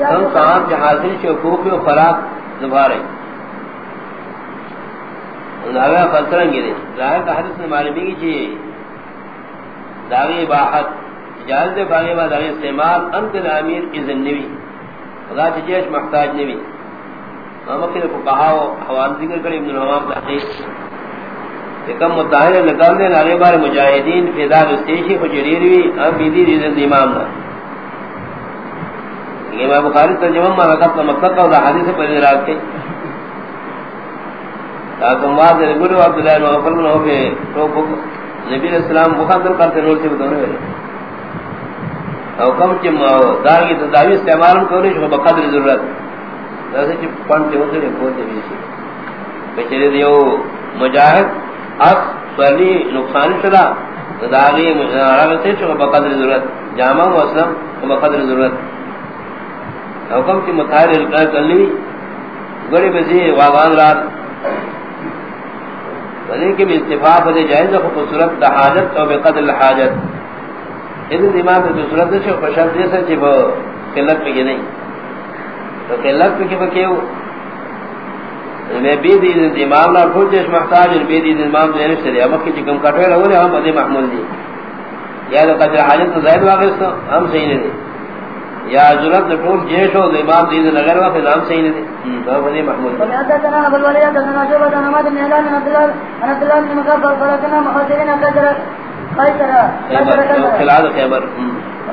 ہم صاحب جہازی شکوک و فراق دوبارہ داغا فلسرن گرے ظاہر کا حدث نے معلومی کی جی، چھے داغی باحت اجازت باغی با داغی استعمال انت الامیر اذن نوی، خدا چجیش محتاج نوی۔ ممکن کو کہا و حوال ذکر کر ابن الحمام تحقیق کہ کم متحر نکال دے نارے بار مجاہدین فیداد استیشی خجریروی ام بیدی دیزن امام دا۔ امام بخاری ترجمہ ما رکھت مطلق کا حدیث پر ادراک کے تاکم واد گلو عبداللہ بن غفر نو پہ تو نبی علیہ السلام مخاطب کرتے نور سے بتانے والے۔ حکم کہ دار کی تداوی استعمال کرنے جو بقدر ضرورت۔ جیسے کہ پنٹ ہوتے ہیں بولتے بھی اسی بیچارے دیو مجاہد اس سولی نقصان شدا داغی عرب سے جو بقدر ضرورت، جامع و اسلام بقدر ضرورت۔ حکم کی مطہر القاء کلی گڑی بزی واغان رات۔ یعنی ولیکن بھی استفاق دے جائز کو صورت دا حاجت او بقدر الحاجت۔ اذن امام دے صورت سے خوشحال دے سا چی وہ قلت پہ نہیں۔ تو قلت پہ بکیو یعنی میں بید اذن امام لا کھول جیش محتاج بید اذن امام دے نفس دے امک کی چکم کٹوئے لگولے ہم بدے محمول دی یا دا قدر حاجت زائد واقع ہم صحیح نہیں۔ یا دے ٹول جیش دے امام دین نگر وا نام صحیح نہیں تو بنی محمود۔ یا تنا ابو الولی یا تنا جو بتا نماز میں اعلان عبد الله انا عبد الله بن مقبل فرقنا مخاطرين قدر خير خلال خیبر۔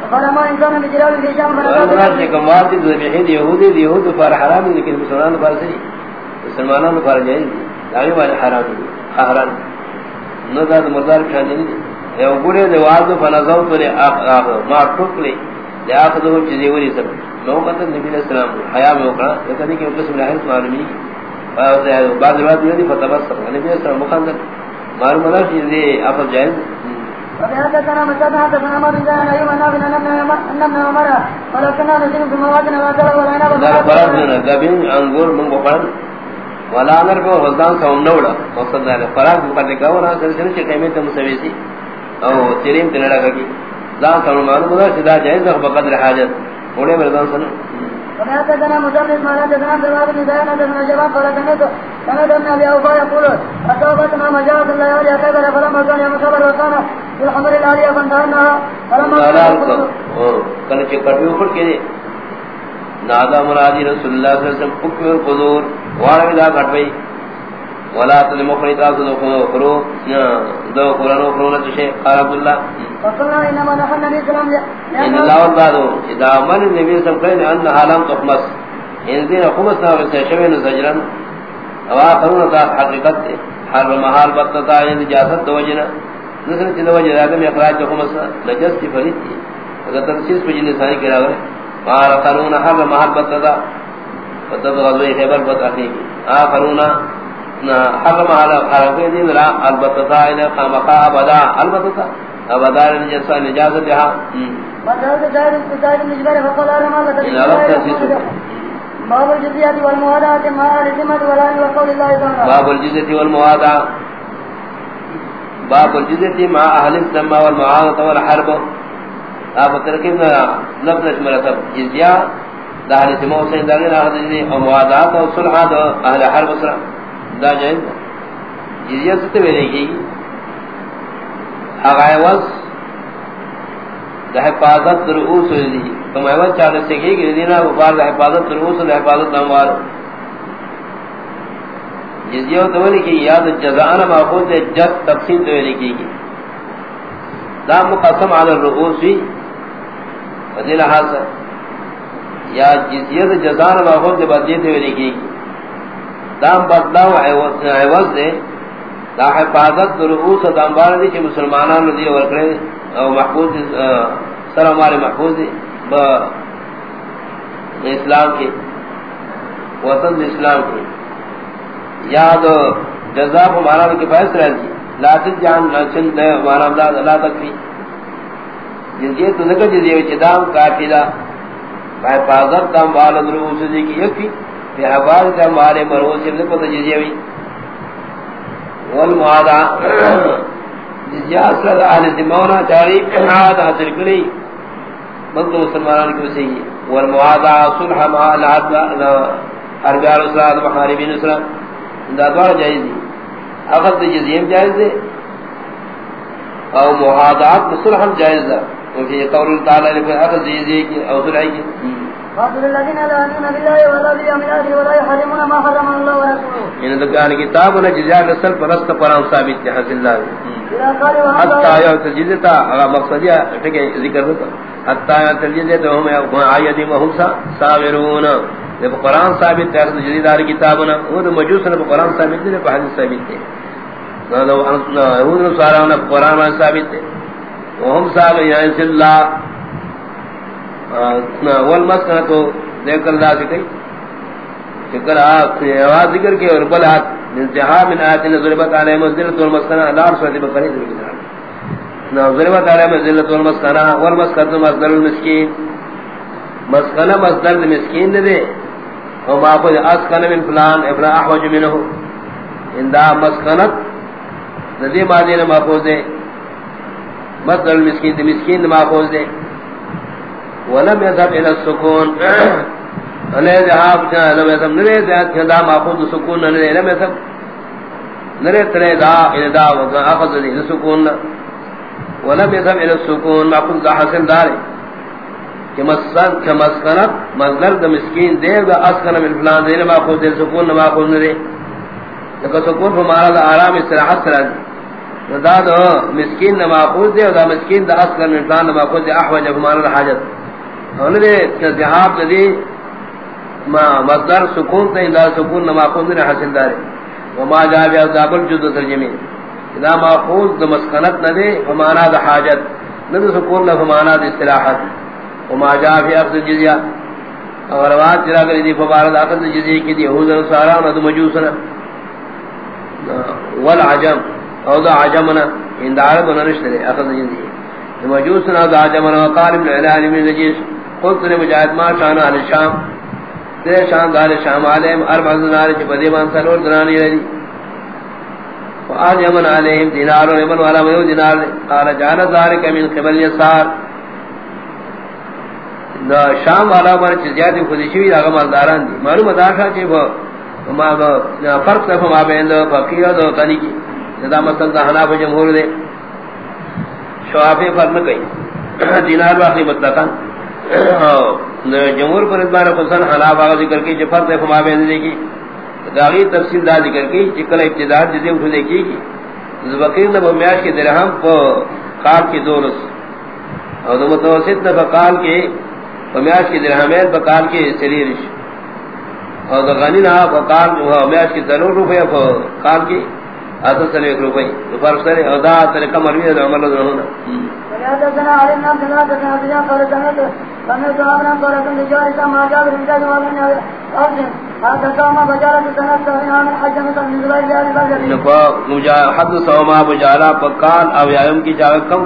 فلما انسان بجلال الشام فرقنا کہ کمات بہد یہودی یہود پر حرام لیکن مسلمان پر صحیح مسلمانوں پر جائز داوی والے حرام حرام نو مردار شان نہیں۔ ہے وہ بڑے دے واز فنزو پر ما ٹوکلے یاخذو چیزیں وری سب نو قد نبی علیہ السلام حیا میں وکڑا کہتے کہ قسم اللہ معلومی بعض روایت یہ فتبسم نبی علیہ السلام مخاندر معلوم ہے کہ یہ اپ جائز وبهذا كان مصابها تفنى ما بين أيوم النبي أننا عمر. ولكننا نزل في موادنا وقال ولا نبي فرقنا قبين أنقول من بقران ولا نر کو غزدان سا نوڑا مقصد ہے فراغ کو کرنے کا اور سلسلے سے قیمت مسویسی او تیریم دان سن معلوم ہے سدا جائز ہے بقدر حاجت. اوڑے مردان سن وما تدنا مدرس ما تدنا جواب ندانا تدنا جواب فلا تنت كما دنا ابي اوفا يقول اتوبت ما مجاز الله يا كبر فلما كان يوم صبر وكان الحمد لله عليه فانتهنا فلما كان چکٹو اوپر کے نادا مرادی رسول اللہ صلی اللہ علیہ وسلم حکم قدور وارا دا کٹوئی ولا تلم خريطا ذو خرو ذو قران خرو نہ شيء قال عبد الله. فقلنا انما نحن النبي صلى الله عليه وسلم ان الله قالوا اذا من النبي صلى الله عليه وسلم ان عالم تخمس. ان دين خمس نہ سے شوین زجرا. او اخرون ذات حقیقت حال محال بتتا ان اجازت دو جنا نسل کی دو جنا کہ اخراج خمس. نجس کی فرید تھی اگر تنسیس پہ جن ثانی کرا قال اخرون حال محال بتتا فتبغضوا خبر بتاخی اخرون حرم على حرفه دين لا البتتا الى قامقا ابدا البتتا ابدا الجسا نجازتها وذلك جائر استدار النجبر فقال باب الجزية والموادعة ما رزمت ولا وقول الله تعالى باب الجزية والموادعة باب الجزية مع أهل السماء والمعارضة والحرب۔ آپ ترکیبنا لفظ مرتب جزیہ دا اہل سماء و سین داغیر آخر جزیہ و صلحات اہل حرب سلام دا جائز جزیہ ستے میں نہیں کی اغائیوز دا حفاظت رؤوس دی تو محمد چاہتے سے کی کہ دینا بار دا حفاظت رؤوس دا حفاظت اموال جزیہ تو نہیں کی یاد جزانا ماخوذ دے جد تقسیم تو نہیں کی دا مقسم علی الرؤوس. بھی فضیل حاصل یا جزیہ جزانا ماخوذ دے بدیت تو نہیں کی دام بدلاو عوض دے. دا حفاظت رؤوس دامبار دی چھ مسلمانان دی ورکڑے او محفوظ سر ہمارے محفوظ دی با اسلام کی وطن اسلام کی یاد جزا کو مانا کی فیص رہ دی لا تجان چن دے مانا دا لا تکفی جزیہ تو نکا جزیہ چدام کافی دا حفاظت دام دامبار رؤوس دی کی یکفی في حفاظ کا مارے مروز سے کو تجزیہ بھی والمعادہ جزیہ اصل اہل ذمونا چاری عاد حاصل کری۔ بلکہ مسلمانان کی وسیعی والمعادع صلح مع اربع الاسلام محاربین اسلام دا دوار جائز دی۔ اخذ جزیم جائز دی۔ او معادعات صلح جائز دی۔ وفي قول تعالى لكي اخذ جزیم او صلح کی۔ قاتل الذين لا يؤمنون بالله ولا باليوم الاخر ولا يحرمون ما حرم الله ورسوله. ان دکان کتاب نے جزا رسل پرست قران ثابت ہے حاصل اللہ تجدتا اغا مقصد یا ٹھیک ذکر ہوتا حتى یا تجدتا ہم عیدی وهم صابرون. جب قران ثابت ہے جدید دار کتابنا وہ مجوس نے قران ثابت ہے حدیث ثابت ہے لو ان یہود نے سارا قران ثابت ہے وهم صابر یا اللہ والمسکنہ تو دیکھ اللہ سے کئی شکر آواز ذکر کے اور بل ہاتھ انتہا من آیت ضربت علیہ مزدلت والمسکنہ اللہ رسول دی بقری ذکر ضربت علیہ مزدلت والمسکنہ والمسکنہ مصدر المسکین۔ مسکنہ مصدر المسکین دے وما خود اسکن من فلان، ابن احوج منہ۔ اندہ مسکنت ندی مادین ماخوز دے۔ مصدر المسکین دے، مسکین دے ماخوز دے۔ ولم يذهب الى السكون. انا ذهب لم يذهب. نري ذات كذا ما اخذ السكون نري لم يذهب. نري تري ذا الى ذا اخذ الى السكون ولم يذهب الى السكون. ما اخذ حسن دار كما سن، كما سكن مصدر د مسكين. دے ذا اسكن من فلان. دے ما اخذ السكون ما اخذ نري لك سكون فما لا آرام استراحت سرا ذا مسكين ما اخذ دے ذا مسكين دا اسكن من فلان. ما اخذ احوج فما لا حاجت انہوں نے ذہاب ندی، ما مصدر سکون تے ادا سکون نہ ماخوذ نے حاصل دار وما جاء بیا ذابل جد ترجمے اذا ماخوذ د مسکنت نہ دے فمانا د حاجت. نہ سکون نہ فمانا د استراحت. وما جاء فی اخذ الجزیہ اور روایت چرا کر دی، فبارد اخذ الجزیہ کی دی. یہود اور سارا نہ مجوسنا والعجم. او ذا عجمنا ان دار بنرشتہ اخذ الجزیہ مجوسنا ذا عجمنا وقال ابن العلم النجیش قلت نے مجاہد ما شان علی شام تے شان دار شام علیہم اربع دینار چ بدی مان سلور درانی رہی۔ وآل یمن علیہم دینار و یمن والا میو دینار۔ قال جان ذالک من قبل یسار۔ دا شام والا پر چ زیادہ خودی شوی اگے مالداران دی۔ معلوم داشا چ وہ ما فرق نہ ما بین دا فقیر و غنی کی۔ دا مطلب دا حناف جمہور دے۔ شوافی فرق نہ کئی دینار واقعی مطلقاً۔ جمہور پر ادبار حسن حلاف آغا ذکر کی جفر دے فما بین دے کی۔ داغی تفصیل دا ذکر کی چکل ابتدار جزے اٹھو دے کی زبقیر نبو میاش کی درہم پا قال کی دورس اور دو متوسط نبو قال کی میاش کی درہمین پا قال کی سلیرش اور دو غنی نا پا قال میاش کی ضرور روپے پا قال کی آتا سلو ایک روپے۔ تو فرق سرے اور دا طریقہ مروی ہے عمل اللہ ہونا۔ حدثنا علي بن عبد الله بن عبد الله قال سمعت سمعت ابن قال كنت وابن او کی کم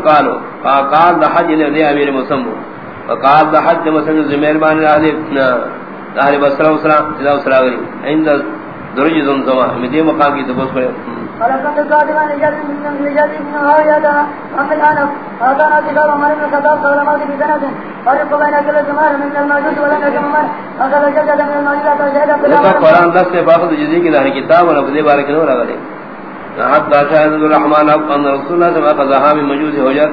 دا حج نے امیر مسمو دا حج زمیر بان جدا عند درج زمزمہ مقام کی تبص کرے فلقد لجد من لجد من هايدا أم الآن هذا كتاب عمر بن الخطاب قال ما في سنة فرق بين كل جمال من الموجود ولم يكن عمر أخذ جدد من الموجودات وشهد كل عمر قرآن دس سے فاقد جزی کی داری کتاب اور ابدی بارک نور اگلے حتی شاہد الرحمن اب ان رسول اللہ سے فاقد من مجوز ہو جات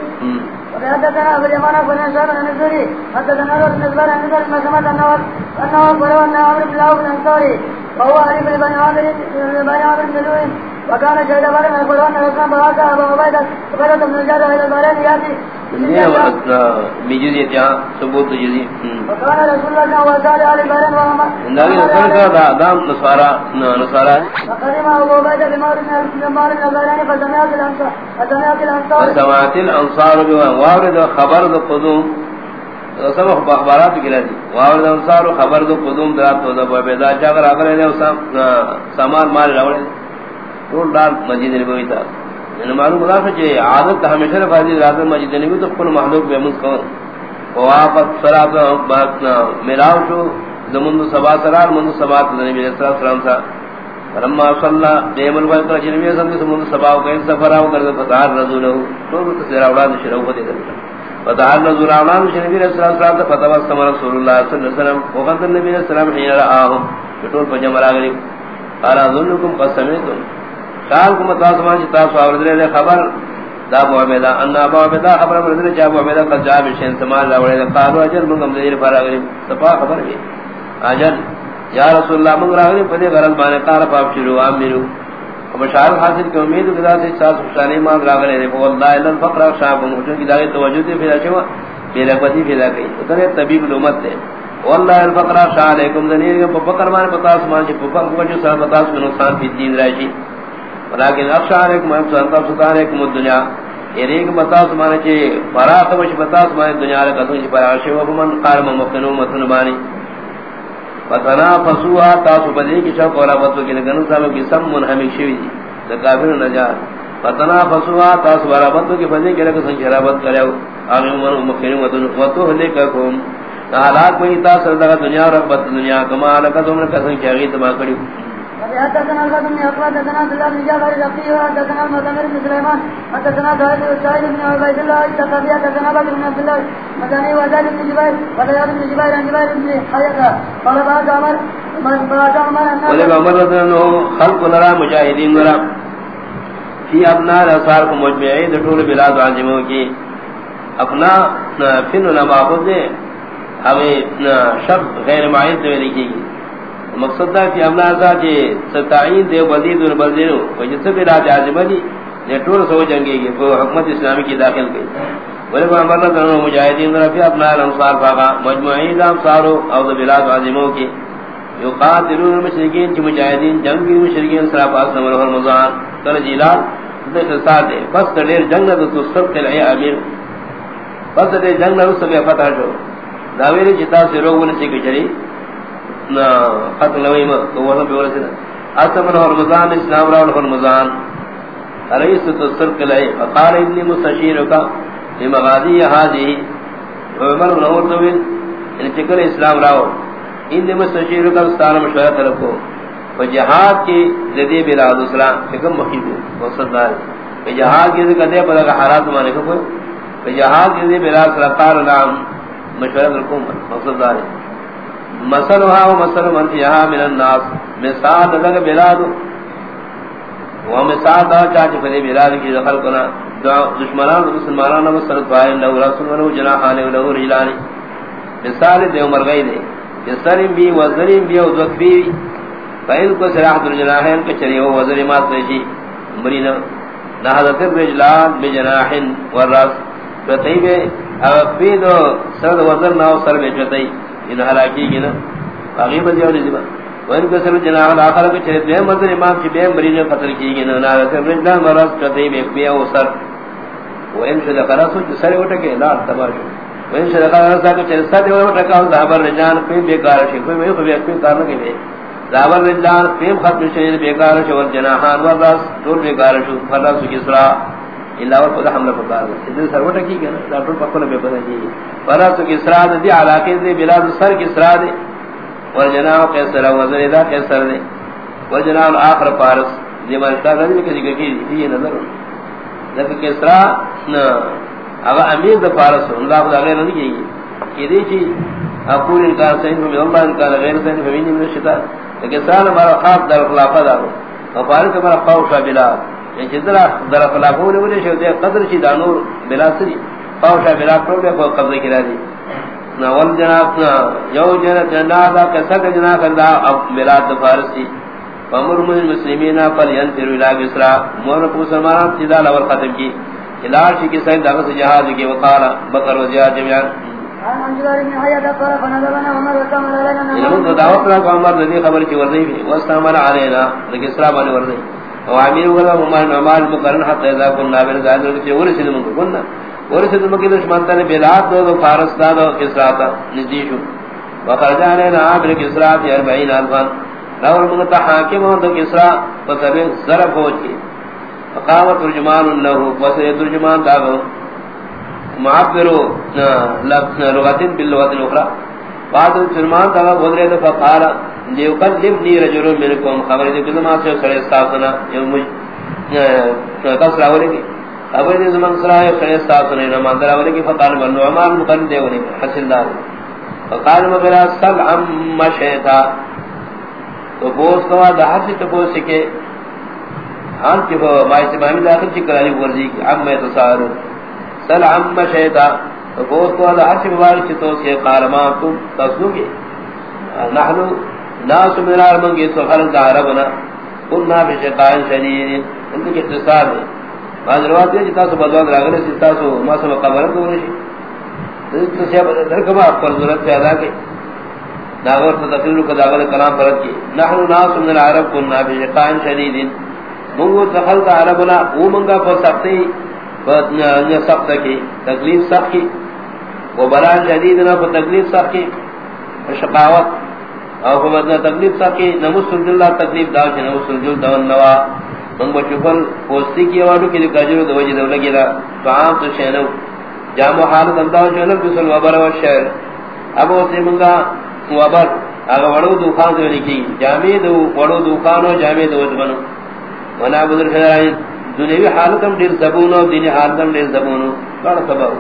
حدثنا ابو اليمان بن هشام بن الزهري حدثنا ابو بن زبير عن سمعت انه انه قال ان عمرو بن عوف الانصاري وهو علي بن عامر بن عامر بن وكان شهد بارك من القرآن وكان بواقع أبو عبيدة عبيدة بن الجاد إلى البارين يأتي مجزی تیا ثبوت جزی وكان رسول الله وقال على البارين وهم انداغی رسول کا دا دام نصارا نصارا فقدم بمار من خبر دا قدوم۔ سب اخبارات کی لدی وارد انصار خبر دا قدوم درات دا بیدا چاگر آگر ہے سامان مال راوڑے۔ ټول دار مسجد نبوی یعنی تا ان معلوم دا چې عادت ہمیشہ فاضل رات مسجد نبوی تو خپل مخلوق به من کو وافق صلات باتنا ملاو شو زمون سبا سرار من سبا نبی صلی اللہ علیہ وسلم تھا لما صلى دیم الوقت جنبی صلی اللہ علیہ وسلم سبا کو سفر او کر فتار رسول تو سرا اولاد شروع کو دے فتحال نظر آمان نبی صلی اللہ علیہ وسلم فتوستم رسول اللہ صلی اللہ علیہ وسلم. وقت النبی صلی اللہ علیہ وسلم حین رآہم بطول پجم راغلی قال اظنکم قد قال کم تاسمان چی تاسو آورد لے خبر دا ابو ان ابو عبیدہ خبر آورد لے چا ابو عبیدہ قد جاب شین سمال لاوڑے لے قالو اجل منگم دیر پر آگلی سپا خبر بھی اجل یا رسول اللہ منگ راغلی پدی غرض بانے قال پاپ شروع آمینو مشاعر حاصل کی امید خدا سے ساتھ خوشانی مان راغلے نے والله الا الفقر شعب مجھے کی دعوت توجہ تھی پھر اچھا بے لقتی پھر گئی اتنے طبیب الامت تھے والله الفقر شاء علیکم ذنیر کے فقر مان پتا اسمان کے فقر کو جو سب پتا اس نقصان بھی دین رہی لیکن اخشى علیکم ام سنت سلطان علیکم الدنیا۔ ایک پتا اسمان کے فراخ وش پتا اسمان دنیا کا تو پر عاشق و من قارم مفتنو متنبانی فتنا فسوا تاسو بدی کی چا کولا وتو کی نگن سالو کی سم من ہمی شوی دی، دا کافر نجات فتنا فسوا تاسو برا وتو کی بدی کی رکھ سن شرابت کریو اگے من مکھن وتو وتو ہلے کا کوم حالات میں تاسو دا دنیا اور رب دنیا، کما لک تم نے کسن چاہی تما کڑی حدثنا الفضل بن عقبة حدثنا عبد الله بن جعفر الرقي بن سليمان، حدثنا زهير بن سعيد بن عبيد الله الثقفي، حدثنا بكر بن عبد الله وزيد بن جبير بن جبير عن جبير بن حياة قال بعد عمر بعد عمر عمر رضي الله خلق لرا مجاهدين لرا الاسار کو مجمعی دٹول بلاد عظیموں کی. اپنا فن علماء ہمیں شب غیر معید دے لکھی گی مقصد دا کہ امنا ازا جے ستائین دے بلدید و بلدینو و جس بھی راج عظیم دی نے ٹور سو جنگے گی، وہ حکمت اسلامی کی داخل گئی۔ ولکہ امرنا کرنو مجاہدین در رفی اپنا الانصار فاقا مجموعین انصارو او دا بلاد عظیموں کی یقاتلون المشرکین کی مجاہدین، جنگی مشرکین صراف آسلام و رمضان کر جیلات دے خصار دے۔ بس دیر جنگ دا تو سب قلعی امیر۔ بس دیر جنگ دا رسل فتح جو داویلی جتا سے روگون سے کچری ختم ما تو وہ بھی رمضان اسلام راول رمضان رئیس تصر فقال عمر بن عمر ان یعنی چکر اسلام استان مشورہ طلب کو جہاد کی جدی اسلام دار جہاد کی حالات مانے کو جہاد کی بلاد سرکار نام مشورہ طلب کو مقصد دار مسلها ومسل من فيها من الناس. مثال لگ بلاد ومثال دا چاچ فدی بلاد کی دخل کنا. دشمنان و مسلمانان و مسل فائل لو رسول ولو جناحان ولو رجلان مثال دے عمر گئی دے. جسرم بھی وزرم بھی او ذکری فائل کو سراح در جناحین کے چری وہ وزر مات نشی مرینا نہضت الرجلان بجناح والراس فتیب اغفید و سرد وزر ناو سر میں چتئی ان ہلاکی نا؟ باقی اور کو سر جناح الاخر کے چرے امام کی بے مریض قتل کی نا؟ سر رجلا مرض کتے میں او سر. سر اٹھ کے لا تبار کے چرے سر اٹھ رجان پہ بیکار کوئی میں کوئی کوئی رجان پہ ختم بیکار جناحان ورس دور بیکار فلا الا اور خدا حملہ کو کار ہے سر اٹھ کی گنا ڈاکٹر پکو بے پتہ کی فرات کی اسراد دی علاقے دی بلاد سر کی سرا اسراد اور جناب کے قیصر وزن دا قیصر دے۔ اور جناب آخر پارس، دی مرتا رجل کی ذکر کی دی نظر لیکن قیصرا اگر امیر دا پارس اللہ خدا غیر نہیں کی کہ دی چی اقول انکار سین فمی اللہ انکار غیر سین فمینی من الشیطان لیکن سال ہمارا خواب در خلافہ دارو اور پارس ہمارا خواب کا بلاد یعنی چیزرا در خلافہ ہونے ولی شو دے قدر چی دانور بلاد سری پاوشا بلا پروڈے کو قبضہ کرا دی نول جناب نا یو جناب جناب دا کسک جناب دا اب ملاد فارسی فمر من المسلمین، فل ینتر الى بسرا مور کو سلمان تیدا لور ختم کی الار کی سید دغس جہاد کی وقال بکر و جہاد جميعا. خبر کی ورزی واستعمل علينا لکسرا بن ورزی وعمیر ولا عمر نعمان مقرن حتى اذا كنا بين ذلك ورسل من كنا. ورسد مکی دشمن تنے بلاد دو دو فارس دا دو کسراتا نزدیشو وخرجانے نا عبر کسرات اربعین الفان لور منگتا حاکم دو کسرا فسبی ضرب ہو چی فقام ترجمان انہو وسر ترجمان داگو معبرو لغتن باللغت الاخرى بعد ترجمان داگو غدرے دو فقالا لیو قلبنی رجلو منکم. خبر دی کلمات سے سڑے استاسنا. یوم کسرا ہو لگی ابو دې زمن سره خیر تاسو نه نه مندر اولي کی فقال بن عمر مقن دې ونی حاصل دار. فقال مگر سب عم شیتا تو بوس کوا د حج ته بوس کې ہاں کہ وہ مائے سے مہمی داخل چکر علی ورزی کی عم میں تصار سل عم شیطا تو بہت کو اللہ حرش مبارک چھتو اس کے. قارمان تم تصلو گے نحنو ناس من العالمین کی سخرن دا عربنا کننا بی شقائن شدید ان کی اختصار ہے. بعض روایت ہے جتا سو بدوان راگلے ستا سو ما سو قبرت دو نشی تو سیاب درکبا پر ضرورت پیدا کی. ناغور تدخلو کداغل کلام پرد کی. نحنو ناس من العرب کننا بی شقائن شدید منگو دخل کا عربنا او منگا پر سختی سخت کی. تکلیف سخت کی. وہ بران جدیدنا پر تکلیف سخت کی. شقاوت. او فمدنا تکلیف سخت کی نمس اللہ تکلیف داو چی نمس الجل دون نوا۔ منگو چکل پوستی کی وادو کی کجرو دو وجہ دولہ گیرا تو عام تو شہنو جامو حالت انداو چونر بسل وبر و شہر اب اسے منگا وبر اگر وڑو دوخان تو لکھی جامع دو وڑو دوخانو جامع دو وجبنو ونا بدر خدای دنیوی حالتم دیر زبونو دینی حالتم دیر زبونو کار سبب۔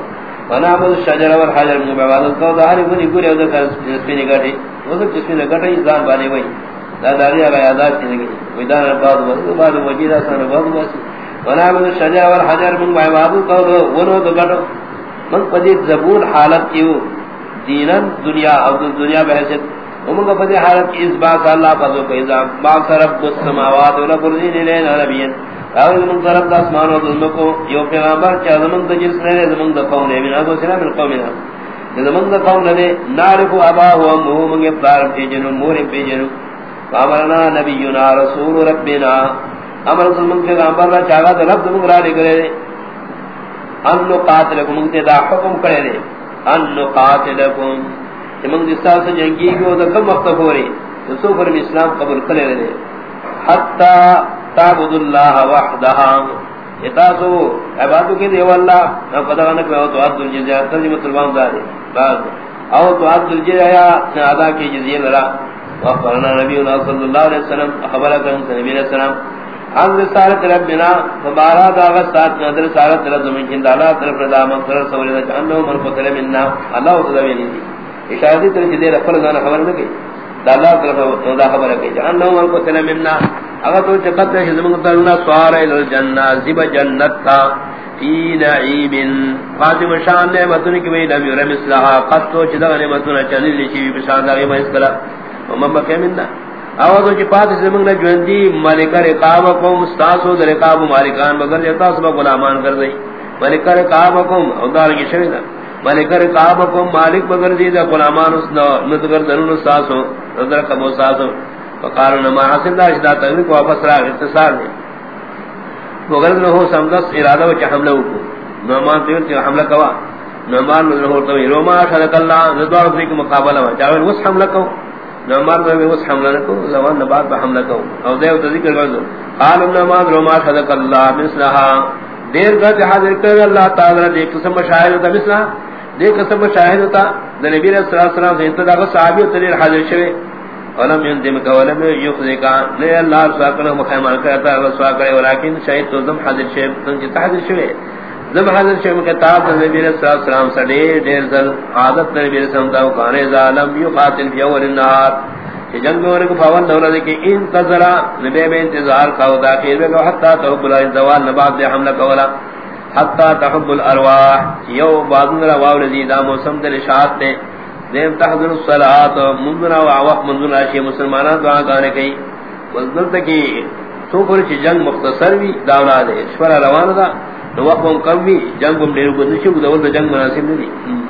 ونا بدر شجر ور حجر من بعد تو داری بنی گوری او دکر سپینی گٹی وہ تو سپینی گٹی، زان بانے وئی۔ دا داری اگا یادات چھ گئی ویدان بعد وہ بعد وجیدا سن بعد بس۔ ونا بدر شجر ور حجر من بعد تو ونو تو گٹو من پدی زبون حالت کیو؟ دینن دنیا، او دنیا بحثت ومن فدی حالت کی اس بات اللہ فضل کو اذا باق رب السماوات و رب الارض لینا نبیین اور من طرف دا اسمان و ظلم کو یو پیغمبر چا زمن دا جنس نے زمن دا قوم نے من ابو سلام القوم نے زمن دا قوم نے نعرف ابا و امه من ابطار پی جنو، مور پی جنو. فامرنا نبینا رسول ربنا. امر ظلم پیغمبر را چاگا دا رب دمگ را لے کرے ان قاتلکم انتے دا حکم کرے دے. ان قاتلکم من دستا سے جنگی گو، دا کم وقت پوری. تو سو فرم اسلام قبول کرے رہے حتی تعبد اللہ وحدہا اتاسو عبادو کی دیو اللہ؟ او قدغنک میں او تو عبد الجزیہ ترجمہ طلبان دارے بعد۔ او تو عبد الجزیہ ادا کی جزیہ لرا وقرنا نبینا صلی اللہ علیہ وسلم خبرہ کرن نبی علیہ السلام عن رسالت ربنا فبارا داغت ساتھ نظر رسالت رب زمین جند اللہ طرف رضا مغفر سولیدہ چانہو من قتل مننا، اللہ تدوینی دی اشارہ دی۔ طرح دیر اپر زانا خبر نہ گئی دا اللہ طرف دا خبر ہے جہنم من کو سلم منا اگر تو چقدر ہے زمان کو ترنا سوار الى الجنہ زب جنت تا۔ فی نعیم۔ فاطم شان نعمتن کی وی لم یرم اصلاحا قد تو چدا نعمتن چنل لشی بشان دا غیب اسکلا ومن بکی منا اگر تو چپات زمان جوندی ملکہ رقاب کو مستاسو در رقاب مالکان مگر جتا سبا غلامان کر دی ملکہ رقاب کو او دار کی شویدہ ملک رقاب کو مالک مگر دی دا غلامان اس نو مدگر درون ساسو نظر کبو ساسو۔ فقال نما حاصل دا اشدا تغریق واپس را اختصار دے مگر نہ ہو سمدس ارادہ و حملہ کو نعمان تیور تی حملہ کوا۔ نعمان نظر ہوتا ہوئی روما شرک اللہ ندوار افری کو مقابلہ ہوا۔ چاہوئی اس حملہ کو۔ نعمان نظر اس حملہ کو، زمان نبات پہ حملہ کو۔ او دیو تذکر کردو قال نعمان روما شرک اللہ، مثلہا۔ دیر گھر حاضر کر اللہ تعالی دیکھ قسم شاہد ہوتا مثلہا دے قسم شاہد ہوتا نبی صلی اللہ علیہ وسلم سے انتداغ صحابی تلیر حاضر شوے۔ ولم يندم کا، ولم يخذك نے اللہ رسوا کرے مخیمان کرتا رسوا کرے، ولیکن شاہد تو دم حاضر شوے تن جتا حاضر شوے۔ دم حاضر شوے کتاب نبی صلی اللہ علیہ وسلم سے دیر دیر عادت نبی صلی اللہ علیہ وسلم کانے ظالم یقاتل فی اول النهار کہ جنگ میں کو فاول دورہ دے کہ انتظر نبی میں انتظار کا داخل میں کہ حتا تو بلا زوال نبات دے حملہ کولا حتا تحب الارواح یو بعضنا واو لذیذا موسم دل اشاعت نے دیم تحضر الصلاة منذنا وعوق منذنا شی مسلمانان دعا گانے کئی وزدلت کی تو پر چی جنگ مختصر بھی داونا دے شفر روان دا وقت کم بھی جنگ ہم دیر کو نشو دول دا جنگ مناسب نہیں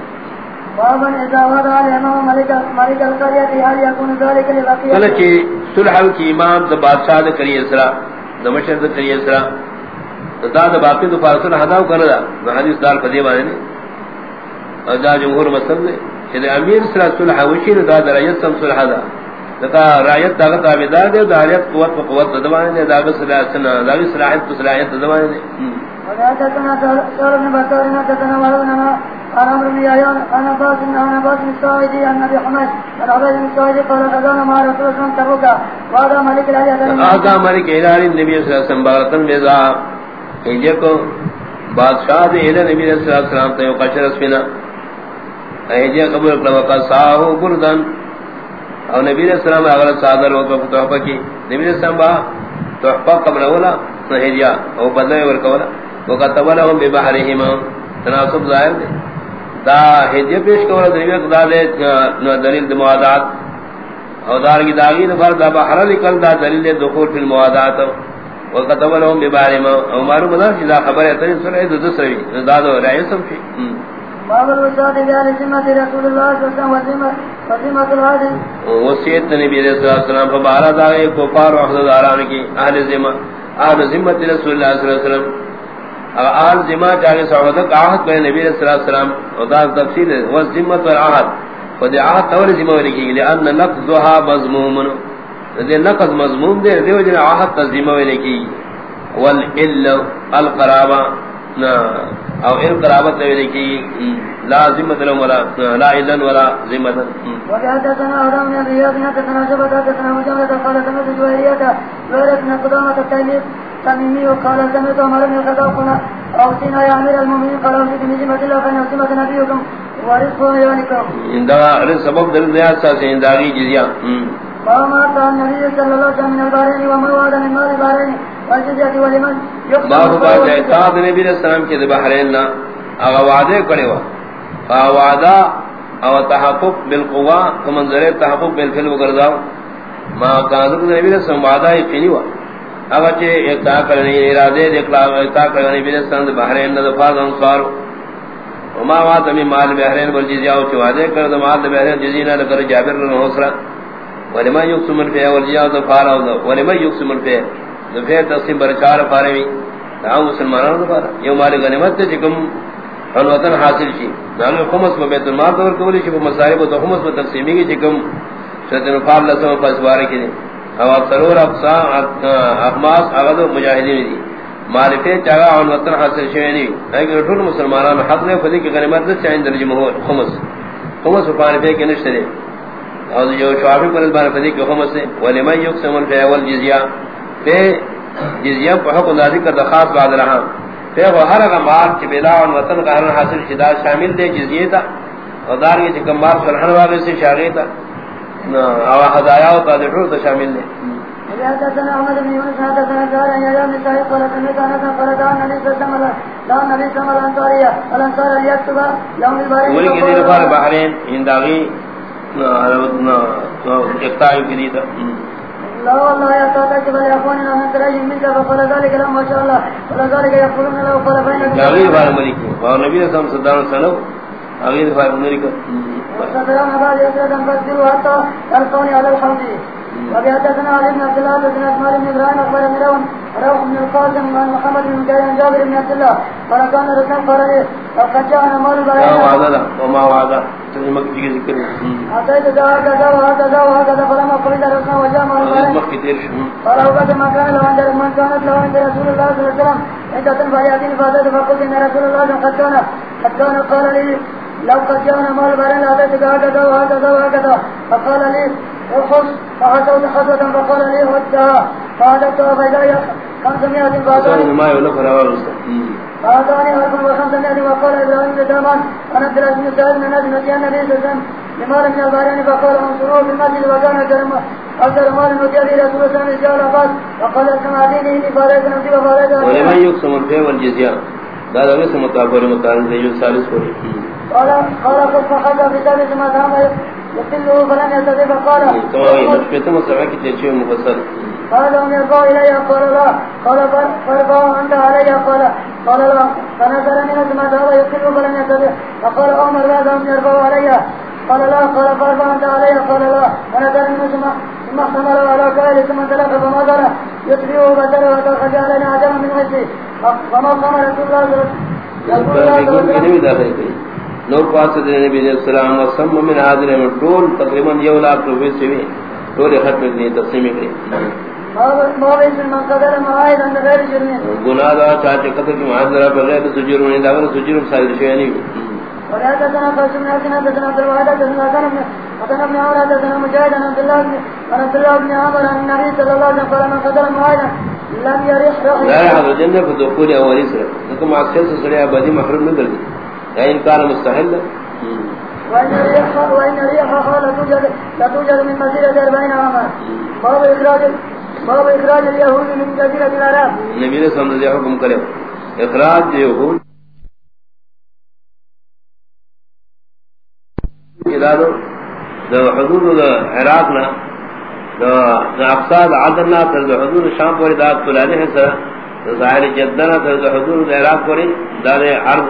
کل چی صلح کی امام دا بادشاہ دا کری اسرا دا مشہر دا کری اسرا دا دا باقی دا فارسل حداو کرنا دا حدیث دار قدیم آنے نے۔ اور دا جمہور مسلم نے کہ دا امیر سرا صلح وشی دا دا رایت سم صلح دا۔ دا رایت دا غطا بیدار دے دا رایت قوت پا قوت دوانے دے دا دا دوانے وَلَا تَتَنَا قال عمرو بن يحيى عن عباس بن عن عباس بن الساعدي عن ابي حميد عن عباس بن الساعدي قال غزانا مع رسول الله صلى الله عليه وسلم تبوك وهذا ملك الهدى هذا ملك الهدى النبي. صلى الله عليه وسلم بارتن بيضاء کہ کو بادشاہ دے الہ نبی صلی اللہ علیہ وسلم تے قشر اسفنا ایجے قبول کرو کا ساہو بردن اور نبی علیہ السلام اگر صادر ہو تو تحفہ کی. نبی علیہ السلام با تحفہ قبل اولا نہیدیا او بدلے ورکولا وکتب لهم ببحرهما تناسب ظاہر دے. دا ہدیہ پیش کرو نبی خدا دے دلیل موادات. اور دار کی داغی نفر دا بحر لکل دا دلیل دخول فی الموادات. وكتب لهم ببارم او معلوم دا اذا خبر ہے تن سن اذ دسری دا دو رائے سب شی. باب الوصات بیان سنت رسول اللہ صلی اللہ علیہ وسلم وسیمۃ الحاج وصیت نبی علیہ الصلوۃ والسلام فبارا دا کو پار عہداران کی اہل ذمہ اہل ذمہ رسول اللہ صلی اللہ علیہ وسلم. اہل ذمہ چاہے صحابہ کا عہد بین نبی علیہ السلام اور دا تفصیل ہے وذمۃ العہد ودی عہد۔ تور ذمہ لکھی لان لفظها مضموم۔ دے نقض مضمون دے دیو جن آہد تزیمہ ویلے کی والعل القرابہ او ان قرابت ویلے کی لا ذمت لهم ولا لا اذن ولا ذمت وحدثنا ادم بن رياض حدثنا شبكه حدثنا مجاهد قال سمعت جويرية غيرتنا قدامة التيمير تميمي وقال سمعت عمر بن الخطاب قلنا اوصينا يا امير المؤمنين. قال اوصيك بذمة الله اوصمة نبيكم. ورزقه يونكم ان دا سبب دل دیات سا سے انداغی جزیاں. فما كان النبي صلى الله عليه وسلم من البارين وما وعد من مال البارين. والجزية ولمن باب بات اعتاد نبی علیہ السلام کے بحرین نا اغا وعدے کرے وا. فوعدا او تحقق بالقوا ومنظر تحقق بالفعل وغرضا ما كان نبی علیہ السلام وعدہ یقینی وا. اگر چے اعتا کرنے ارادے دیکھلا اعتا کرنے نبی علیہ السلام بحرین نا دفاع انصار. وما وعد من مال بحرین والجزیہ و وعدے کر مال بحرین جزینا لکر جابر بن حسرہ. ولما يقسم الفيا والجياد فارا ولما يقسم الفيا ذفيا تقسيم برچار فاروی دعو مسلمانان دفارا یو مال غنیمت تے چکم حلوطن حاصل شی. ناغی خمس با بیت المال دور کولی شی، با مصارب و خمس با تقسیمی کی چکم. شرطن فار لسم فاسوار کی دی او اکثرور اقسام اقماس اغدو مجاہدین دی. مالفے چاگا حلوطن حاصل شوینی لیکن رٹھول مسلمانان حق لے فضی کی غنیمت تے چاہین درجی مہور خمس. خمس و فارفے کی نشترے اور جو شعبی پر بار فدی کہ ہم سے ولما یقسم الفی والجزیہ. پہ جزیہ پر حق ذالک کا خاص بعد رہا. پہ وہ ہر مال کے بلا اور وطن کا حاصل شدا شامل دے جزیہ تا. اور دار یہ کمال سرحن والے سے شاغی تا. اور ہدایا و تذکر تو شامل دے حدثنا احمد بن يونس حدثنا جار ان يوم سائق قال سمعت انس قال دعا النبي صلى الله عليه وسلم دعا النبي صلى عليه وسلم الانصار ليكتب البارين لا والله يا تاتا كبال يقوني نحن تراجم منك فقال ذلك لهم ما شاء الله. قال ذلك يقولون له قال بينك لاغیر بار ملکی. اور نبی صدان سنو اغیر بار ملکی. وستران بعد يسرد فاسدروا حتى على الحوض علي بن عبد الله بن اسماعيل بن ابراهيم اخبر روح بن القاسم عن محمد بن جابر بن عبد الله قال كان رسول قال وقد جاءنا مال ما وما کی ذکر اتيت كذا فلما قبل رسول وجاء مال مخ قال وقد ما كان لو عند من كانت لو عند رسول الله صلى الله عليه وسلم عند فقلت ان رسول الله قد كان قد كان قال لي لو قد جاءنا مال البراء لاتيت دعا كذا وهكذا وهكذا فقال لي اخص فحسوت حسوة فقال لي ودها فعدتها فإذا خمسمائة فاتوني ما يقول لك رواه فاتوني أربع وخمسمائة وقال إبراهيم بدامان أنا عبد بن سعيد من نبي نتيان النبي صلى الله عليه وسلم لمال من البارين فقال انصروه في المسجد وكان كرم أكثر مال نتيان رسول الله صلى الله عليه وسلم وقال سمعتيني إني فاريت نفسي وفاريت ولمن يقسم الفيا والجزية؟ هذا ليس متعبر متعلم ليجو ثالث قولي قال قال قد فحد في ثالث ما دام فلم يستطيع فقال كما نشبت مصرعة كي تلشيه مفصل قال لهم يرفعوا إلي قال لا قال فارفعوا أنت علي قال قال لا فنزل من ثم ذهب يقتله فلم يستطيع فقال عمر لا لهم يرفعوا علي قال لا قال فارفع أنت علي قال لا فنزل من ثم احتملوا على كائل ثم انطلق فما زال يتبعه بشره وتخرج علينا عجما من غشه فما قام رسول الله صلى الله عليه وسلم نور پاس دے نبی علیہ السلام و سم من حاضر میں ٹول تقریباً یو لاکھ روپے سے بھی ٹول ختم کرنے تقسیم کرے۔ گناہ دا چاہتے قتل کی معذرہ بغیر سجور ہونے دا اگر سجور سائل شوئے نہیں قاسم بن حسن حدثنا عبد الواحد حدثنا كان حدثنا ابن عمر حدثنا مجاهد عن عبد الله بن عبد الله بن عمر عن النبي صلى الله عليه وسلم قتل معاهدا لم يرح لا يحض الجنة في دخول أولي سرع لكم عكسين سرع أبدي محرم من ذلك فإن كان مستحلا وإن الريح وإن الريح لا توجد لا توجد من مسيرة أربعين عاما باب إخراج باب إخراج اليهود من جزيرة العرب النبي صلى الله عليه وسلم کرے اخراج اليهود ادارو دو حدود العراق نا دو اقصاد عدلنا تر دو حدود شام پوری داد تلانے ہیں سر ظاہر جدنا تر دو حدود العراق پوری دار عرض۔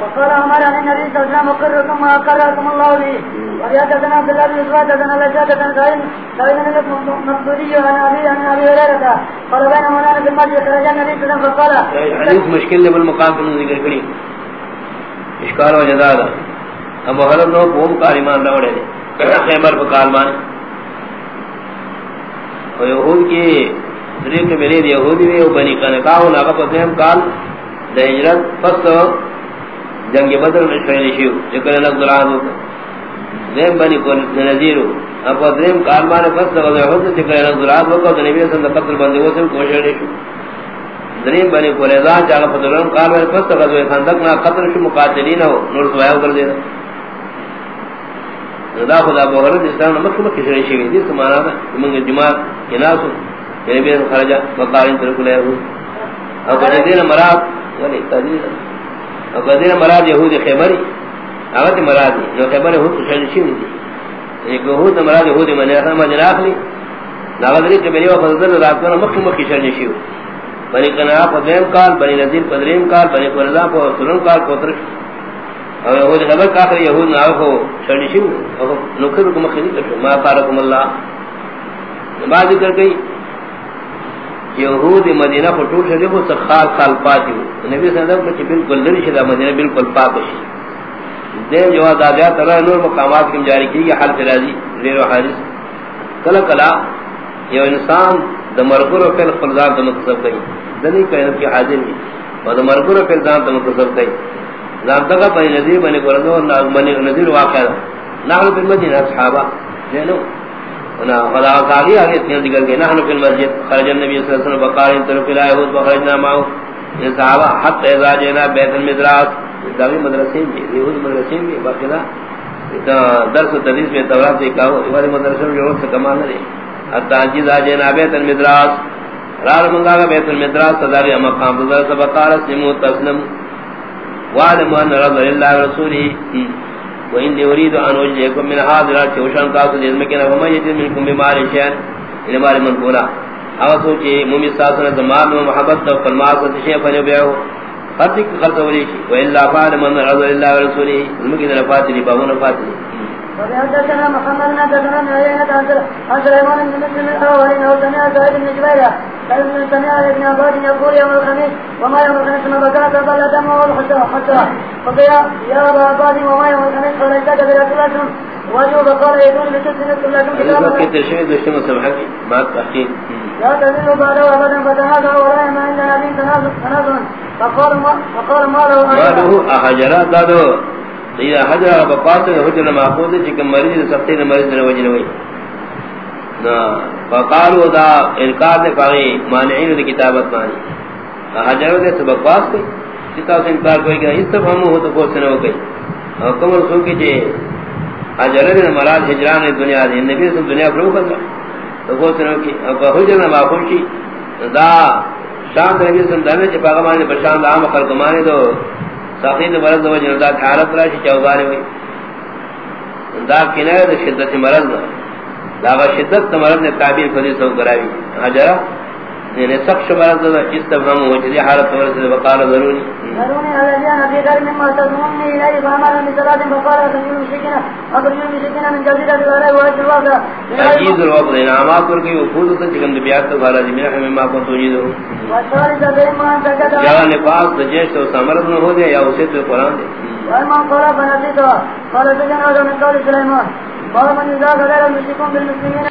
وقال عمر عن النبي صلى الله عليه وسلم اقركم واقركم الله لي. وحدثنا عبد الله بن اسود حدثنا لجاد بن سعيد سعيد بن مقبولي عن ابي عن ابي هريره قال بين مولانا في المسجد خرج النبي صلى الله عليه وسلم فقال حدیث مشکل ہے بالمقام پر ذکر کری اشکال و جزاد ابو حرم نو قوم کا ایمان راوڑے نے خیبر پر کالمان و یہود کی ذریعہ کے میرے یہودی میں بنی قنقاہ و ناقب اسلام کال دا ہجرت پس جنگ بدر میں شہر شیو جکر نقض العادو دیم بنی کو نظیرو اب دریم کالمان پس دا یہود جکر نقض العادو کو نبی صلی اللہ قتل بندی وسلم کوشش شیو۔ دریم بنی کو رضا جاگا فتلون کالمان پس دا خندق نا قتل شو، مقاتلین ہو، نور سوائیو کر دینا دا خدا بغرض اسلام نمک مک شری شی دی سمانا دا من جماعت جناس یعنی بے خرجا وقارن طرف لے ہو او قدین مراد یعنی ولی تدین او قدین مراد یہود خیبری اگت مراد جو خیبر ہو تو شری شی دی ایک یہود مراد یہود من ہے ما جناخ لی ناغدری کہ میری وقت در رات کو مک مک شری شی بنی کنا پدیم کال، بنی نذیر پدریم کال، بنی قرزا کو سلم کال کو ترک اور یہود خبر کافر یہود نہ ہو شرشو اور نکر کو مخنی کر ما قالکم اللہ بعد ذکر گئی یہود مدینہ کو ٹوٹ شدی وہ سخال خال پاتی ہو. نبی صلی اللہ علیہ وسلم بالکل نہیں شدا مدینہ بالکل پاک شی دے جو دادیا ترا نور مقامات کی جاری کی، یہ حال فراضی غیر حادث کلا کلا یہ انسان دمرگر و فعل خلزان تو متصف گئی دنی کہ حاضر نہیں اور دمرگر و فعل ذات تو متصف گئی زابطہ بنی نذیر بنی قرضو بنی نذیر واقع نحن فی المدینہ اصحابہ جنو انا خدا قالی آگے اتنی دکھل گئے نحن فی المسجد خرج النبی صلی اللہ علیہ وسلم بقال بقارین طرف الہود وخرجنا معاو یہ صحابہ حتی اذا جینا بیت المدراس. داوی مدرسین بھی یہود مدرسین بھی باقیدہ درس و تدریس میں تورات دیکھا ہو ہماری مدرسے میں ضرورت سے کمال نہیں. حتی اجیزا جینا بیت المدراس. رار منگا بیت المدراس تداری مقام درس بقارت سمو تسلم وعلم ان رضا لله رسوله وإني أريد أن أجلكم من حاضرات شوشان قاصد إذمكنا وما يجد منكم بمال شيئا إلى مال من قولا أو سوچي ممي ساسنا زمان ومحبت فالمعصد شيئا فنبعه خطك خلط وليشي وإلا فعلم أن رضا لله رسوله إذمكنا لفاتني بابونا فاتني وبحدثنا محمد بن حدثنا من عيينة عن سليمان بن مسلم الأولين وسمع سعيد بن جبير قال ابن سمع ابن عباد يقول يوم الخميس وما يوم الخميس ثم بكى فقال دمه الحجة حتى فقال يا أبا عباد وما يوم الخميس؟ قال اشتاك برسولكم وجوه فقال يكون بشد نسل لكم كتابا كنت شيء دشتم سمحكي ما تحكين لا تذلوا بعده أبدا فتنازعوا ولا يما عندنا دين تنازع فقال ما فقال ما له ما له أحجرات دادو سیدہ حجر بقات حجر محفوظ ہے چکم مریض سختی مریض نے وجہ دا انکار نے پاگئی مانعین دی کتابت مانی. حجر دے، سبق پاس کوئی کتاب سے انکار کوئی کہ اس طرف ہم ہو تو کوئی سنو گئی اور کمر سو کی جے حجر دے مراد حجران دنیا دے، نبی سے دنیا پر کر تو کوئی سنو کی اور حجر نے کی. دا شام نبی سے دنے چ پاگمانے بشان دا عام خلق مانے دو. سخت مرض و جندا حالت راشی چوبارے ہوئی. دا کنائے کنایہ شدت مرض دا شدت مرض نے تعبیر فدی سو کراوی حجرہ یعنی سخت مرض دا استفہام ہو جدی حالت مرض سے وقال ضروری ضروني الذي أنا في غير مما تظنوني إليه فأمر من صلاة فقال أخرجوا المشركين أخرجوا المشركين من جزيرة العرب وأجل الوضع عجیز الوقت انعامات ورکی وفوض تا چکم دبیات تو جی میرا ہمیں ماں کو توجید ہو سكت یا نفاس تجیش تو سامرد نہ ہو دے یا اسے تو قرآن دے وإما قال فنسيتها قال سجن قول سليمان قال من إذا غير المشركون بالمسلمين